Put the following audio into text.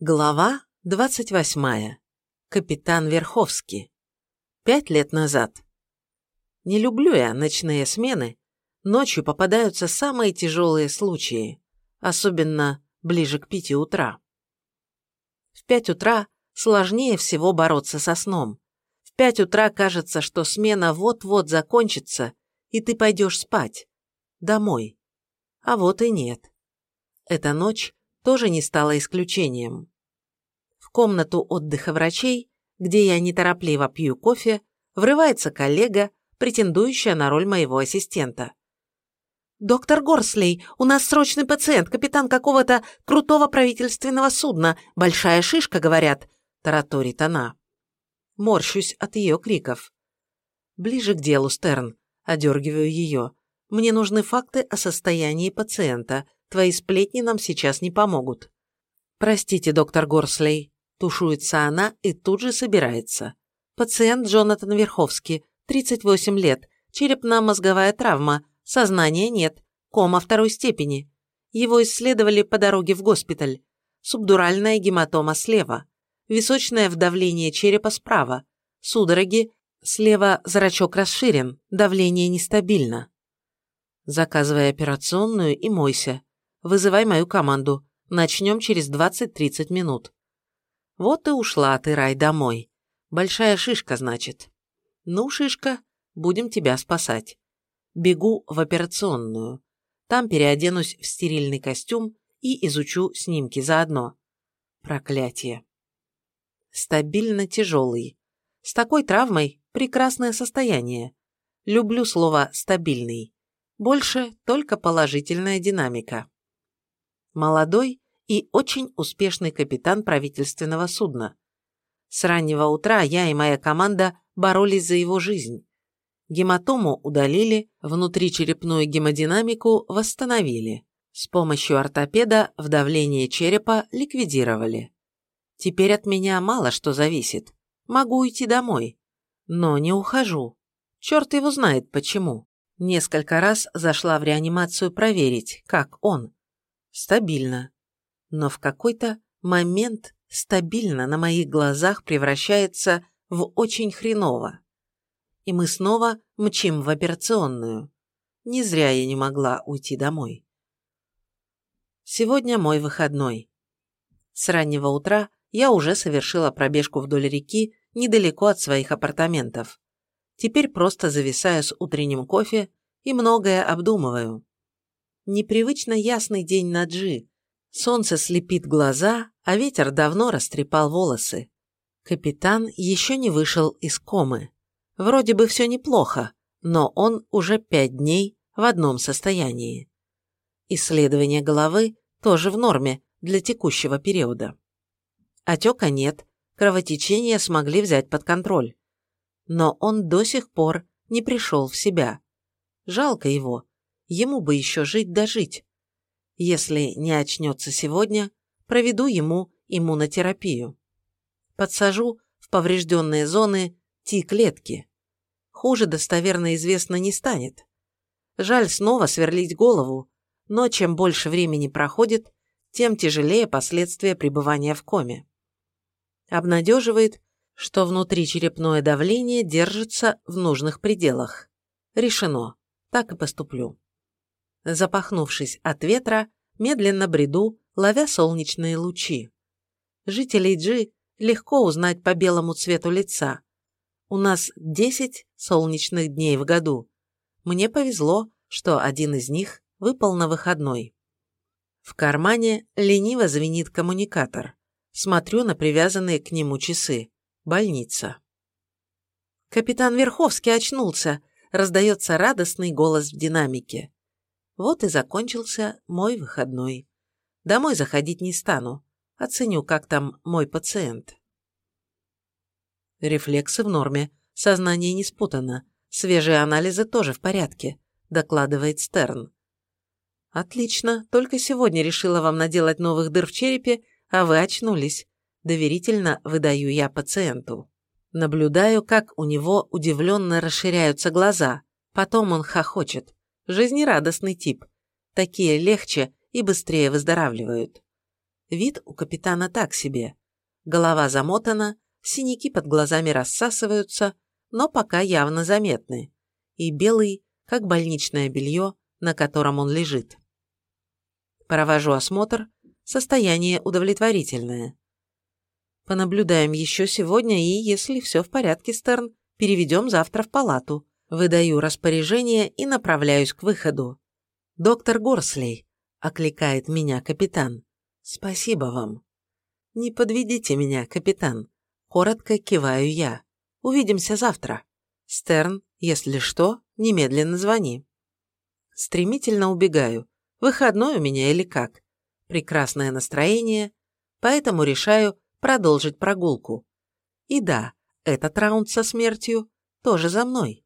Глава 28. Капитан Верховский. Пять лет назад. Не люблю я ночные смены. Ночью попадаются самые тяжелые случаи, особенно ближе к пяти утра. В пять утра сложнее всего бороться со сном. В пять утра кажется, что смена вот-вот закончится, и ты пойдешь спать. Домой. А вот и нет. Эта ночь тоже не стало исключением. В комнату отдыха врачей, где я неторопливо пью кофе, врывается коллега, претендующая на роль моего ассистента. «Доктор Горслей, у нас срочный пациент, капитан какого-то крутого правительственного судна. Большая шишка, говорят», – тараторит она. Морщусь от ее криков. «Ближе к делу, Стерн», – одергиваю ее. «Мне нужны факты о состоянии пациента. Твои сплетни нам сейчас не помогут». «Простите, доктор Горслей», – тушуется она и тут же собирается. Пациент Джонатан Верховский, 38 лет, черепно-мозговая травма, сознания нет, кома второй степени. Его исследовали по дороге в госпиталь. Субдуральная гематома слева, височное вдавление черепа справа, судороги, слева зрачок расширен, давление нестабильно. Заказывай операционную и мойся. Вызывай мою команду. Начнем через 20-30 минут. Вот и ушла ты, Рай, домой. Большая шишка, значит. Ну, шишка, будем тебя спасать. Бегу в операционную. Там переоденусь в стерильный костюм и изучу снимки заодно. Проклятие. Стабильно тяжелый. С такой травмой прекрасное состояние. Люблю слово «стабильный». Больше только положительная динамика молодой и очень успешный капитан правительственного судна. С раннего утра я и моя команда боролись за его жизнь. Гематому удалили, внутричерепную гемодинамику восстановили. С помощью ортопеда вдавление черепа ликвидировали. Теперь от меня мало что зависит. Могу уйти домой. Но не ухожу. Черт его знает почему. Несколько раз зашла в реанимацию проверить, как он стабильно. Но в какой-то момент стабильно на моих глазах превращается в очень хреново. И мы снова мчим в операционную. Не зря я не могла уйти домой. Сегодня мой выходной. С раннего утра я уже совершила пробежку вдоль реки недалеко от своих апартаментов. Теперь просто зависаю с утренним кофе и многое обдумываю непривычно ясный день на Джи. Солнце слепит глаза, а ветер давно растрепал волосы. Капитан еще не вышел из комы. Вроде бы все неплохо, но он уже пять дней в одном состоянии. Исследование головы тоже в норме для текущего периода. Отека нет, кровотечение смогли взять под контроль. Но он до сих пор не пришел в себя. Жалко его, Ему бы еще жить да жить. Если не очнется сегодня, проведу ему иммунотерапию. Подсажу в поврежденные зоны Ти-клетки. Хуже достоверно известно не станет. Жаль снова сверлить голову, но чем больше времени проходит, тем тяжелее последствия пребывания в коме. Обнадеживает, что внутричерепное давление держится в нужных пределах. Решено. Так и поступлю. Запахнувшись от ветра, медленно бреду, ловя солнечные лучи. Жителей Джи легко узнать по белому цвету лица. У нас 10 солнечных дней в году. Мне повезло, что один из них выпал на выходной. В кармане лениво звенит коммуникатор. Смотрю на привязанные к нему часы. Больница. «Капитан Верховский очнулся!» – раздается радостный голос в динамике. Вот и закончился мой выходной. Домой заходить не стану. Оценю, как там мой пациент. Рефлексы в норме, сознание не спутано, свежие анализы тоже в порядке, докладывает Стерн. Отлично, только сегодня решила вам наделать новых дыр в черепе, а вы очнулись. Доверительно выдаю я пациенту. Наблюдаю, как у него удивленно расширяются глаза. Потом он хохочет. Жизнерадостный тип. Такие легче и быстрее выздоравливают. Вид у капитана так себе. Голова замотана, синяки под глазами рассасываются, но пока явно заметны. И белый, как больничное белье, на котором он лежит. Провожу осмотр, состояние удовлетворительное. Понаблюдаем еще сегодня и, если все в порядке, Стерн, переведем завтра в палату. Выдаю распоряжение и направляюсь к выходу. «Доктор Горслей», — окликает меня капитан. «Спасибо вам». «Не подведите меня, капитан», — коротко киваю я. «Увидимся завтра. Стерн, если что, немедленно звони». Стремительно убегаю. Выходной у меня или как? Прекрасное настроение, поэтому решаю продолжить прогулку. И да, этот раунд со смертью тоже за мной.